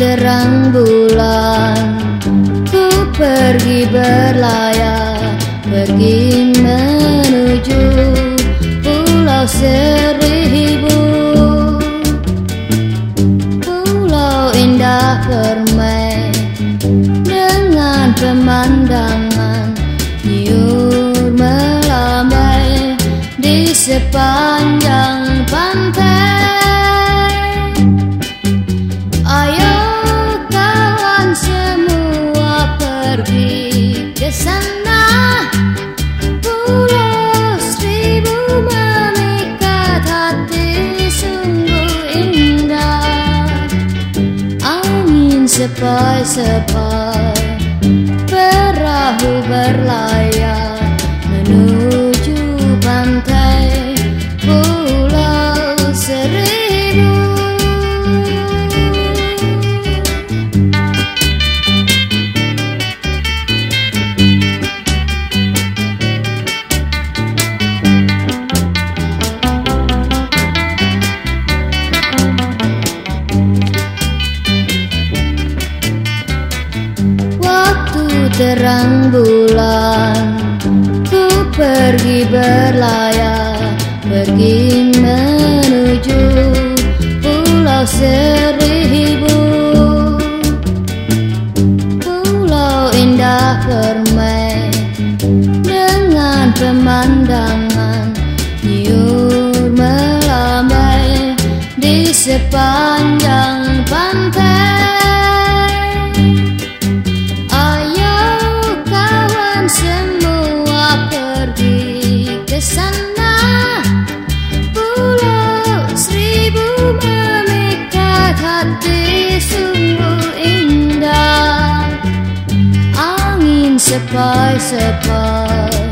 terang bulan Ku pergi berlayar Pergi menuju Pulau Seribu. Pulau indah permai Dengan pemandangan Nyur melambai Di sepanjang sepai-sepai Perahu berlayar terang bulan Ku pergi berlayar Pergi menuju Pulau Seribu. Pulau indah permai Dengan pemandangan Nyur melambai Di sepanjang pantai sepai-sepai